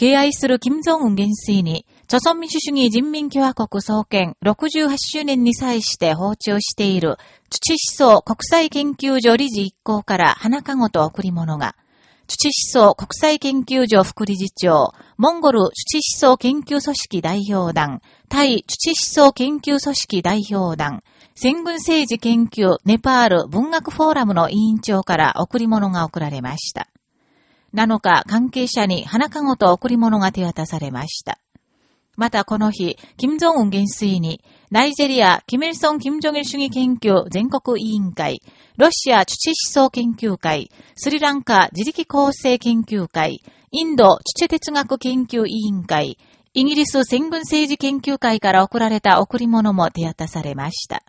敬愛する金正恩元帥に、朝鮮民主主義人民共和国創建68周年に際して訪中している、土思想国際研究所理事一行から花籠と贈り物が、土思想国際研究所副理事長、モンゴル土思想研究組織代表団、タイ土思想研究組織代表団、戦軍政治研究ネパール文学フォーラムの委員長から贈り物が贈られました。7日、関係者に花籠と贈り物が手渡されました。またこの日、金正恩元帥に、ナイジェリア、キミルソン・キム・ジョギル主義研究全国委員会、ロシア土思想研究会、スリランカ自力構成研究会、インド土哲学研究委員会、イギリス戦軍政治研究会から贈られた贈り物も手渡されました。